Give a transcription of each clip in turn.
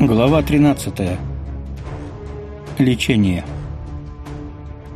Глава 13. Лечение.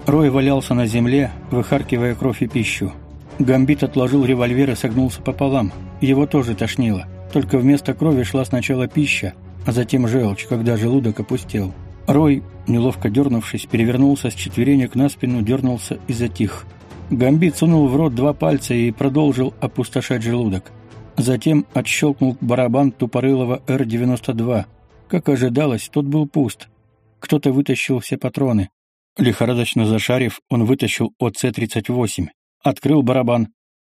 Рой валялся на земле, выхаркивая кровь и пищу. Гамбит отложил револьвер и согнулся пополам. Его тоже тошнило. Только вместо крови шла сначала пища, а затем желчь, когда желудок опустел. Рой, неловко дернувшись, перевернулся с четверенек на спину, дернулся и затих. Гамбит сунул в рот два пальца и продолжил опустошать желудок. Затем отщелкнул барабан тупорылого Р-92, как ожидалось, тот был пуст. Кто-то вытащил все патроны. Лихорадочно зашарив, он вытащил ОЦ-38. Открыл барабан.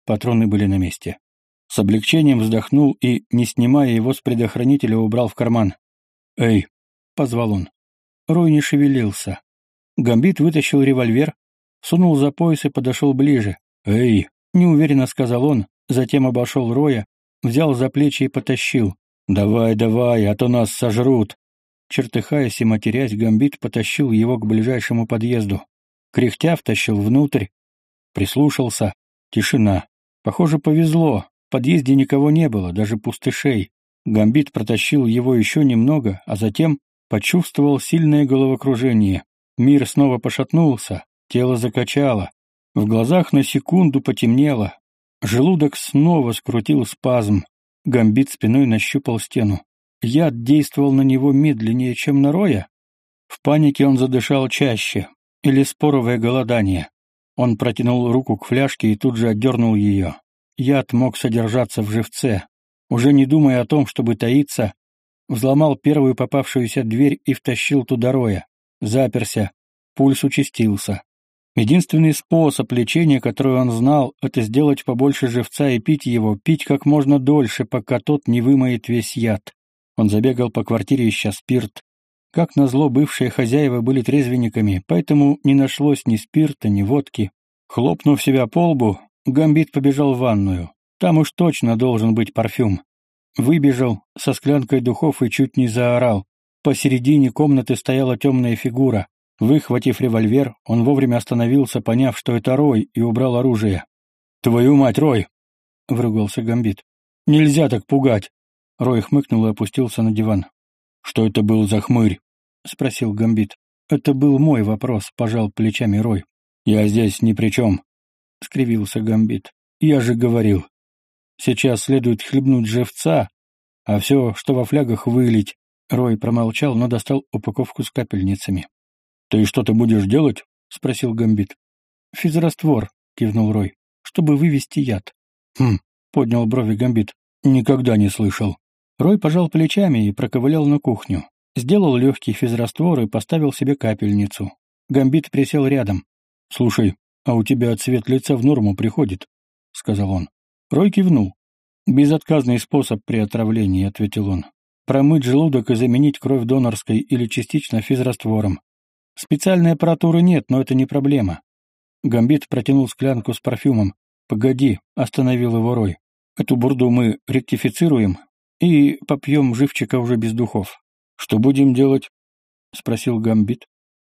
Патроны были на месте. С облегчением вздохнул и, не снимая его с предохранителя, убрал в карман. «Эй!» — позвал он. Рой не шевелился. Гамбит вытащил револьвер, сунул за пояс и подошел ближе. «Эй!» — неуверенно сказал он, затем обошел Роя, взял за плечи и потащил. «Давай, давай, а то нас сожрут!» Чертыхаясь и матерясь, Гамбит потащил его к ближайшему подъезду. Кряхтя втащил внутрь. Прислушался. Тишина. Похоже, повезло. В подъезде никого не было, даже пустышей. Гамбит протащил его еще немного, а затем почувствовал сильное головокружение. Мир снова пошатнулся, тело закачало. В глазах на секунду потемнело. Желудок снова скрутил спазм. Гамбит спиной нащупал стену. Яд действовал на него медленнее, чем на Роя. В панике он задышал чаще. Или споровое голодание. Он протянул руку к фляжке и тут же отдернул ее. Яд мог содержаться в живце. Уже не думая о том, чтобы таиться, взломал первую попавшуюся дверь и втащил туда Роя. Заперся. Пульс участился. Единственный способ лечения, который он знал, это сделать побольше живца и пить его, пить как можно дольше, пока тот не вымоет весь яд. Он забегал по квартире, ища спирт. Как назло, бывшие хозяева были трезвенниками, поэтому не нашлось ни спирта, ни водки. Хлопнув себя по лбу, Гамбит побежал в ванную. Там уж точно должен быть парфюм. Выбежал со склянкой духов и чуть не заорал. Посередине комнаты стояла темная фигура. Выхватив револьвер, он вовремя остановился, поняв, что это Рой, и убрал оружие. «Твою мать, Рой!» — вругался Гамбит. «Нельзя так пугать!» Рой хмыкнул и опустился на диван. «Что это был за хмырь?» — спросил Гамбит. «Это был мой вопрос», — пожал плечами Рой. «Я здесь ни при чем», — скривился Гамбит. «Я же говорил. Сейчас следует хлебнуть живца, а все, что во флягах, вылить». Рой промолчал, но достал упаковку с капельницами. «Ты что-то будешь делать?» — спросил Гамбит. «Физраствор», — кивнул Рой, — «чтобы вывести яд». «Хм», — поднял брови Гамбит, — «никогда не слышал». Рой пожал плечами и проковылял на кухню. Сделал легкий физраствор и поставил себе капельницу. Гамбит присел рядом. «Слушай, а у тебя цвет лица в норму приходит?» — сказал он. Рой кивнул. «Безотказный способ при отравлении», — ответил он. «Промыть желудок и заменить кровь донорской или частично физраствором. Специальной аппаратуры нет, но это не проблема. Гамбит протянул склянку с парфюмом. «Погоди», — остановил его Рой. «Эту бурду мы ректифицируем и попьем живчика уже без духов». «Что будем делать?» — спросил Гамбит.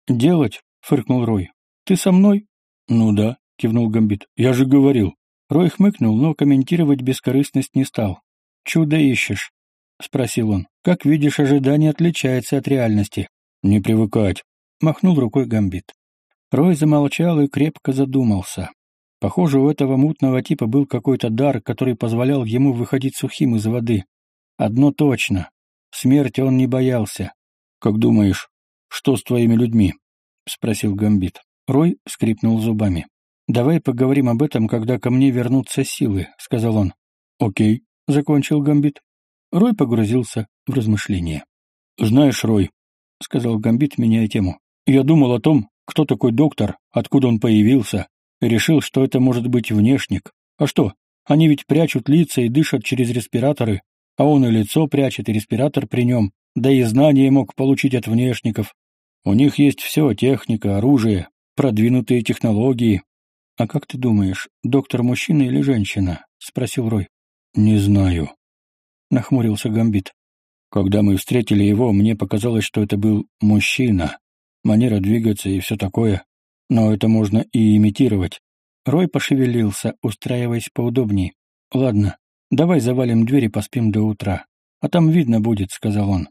«Делать?» — фыркнул Рой. «Ты со мной?» «Ну да», — кивнул Гамбит. «Я же говорил». Рой хмыкнул, но комментировать бескорыстность не стал. «Чудо ищешь?» — спросил он. «Как видишь, ожидание отличается от реальности». «Не привыкать», Махнул рукой Гамбит. Рой замолчал и крепко задумался. Похоже, у этого мутного типа был какой-то дар, который позволял ему выходить сухим из воды. Одно точно. Смерти он не боялся. «Как думаешь, что с твоими людьми?» — спросил Гамбит. Рой скрипнул зубами. «Давай поговорим об этом, когда ко мне вернутся силы», — сказал он. «Окей», — закончил Гамбит. Рой погрузился в размышления. «Знаешь, Рой», — сказал Гамбит, меняя тему, я думал о том, кто такой доктор, откуда он появился, и решил, что это может быть внешник. А что, они ведь прячут лица и дышат через респираторы, а он и лицо прячет, и респиратор при нем, да и знания мог получить от внешников. У них есть все, техника, оружие, продвинутые технологии. «А как ты думаешь, доктор мужчина или женщина?» — спросил Рой. «Не знаю», — нахмурился Гамбит. «Когда мы встретили его, мне показалось, что это был мужчина манера двигаться и все такое. Но это можно и имитировать. Рой пошевелился, устраиваясь поудобнее. «Ладно, давай завалим дверь и поспим до утра. А там видно будет», — сказал он.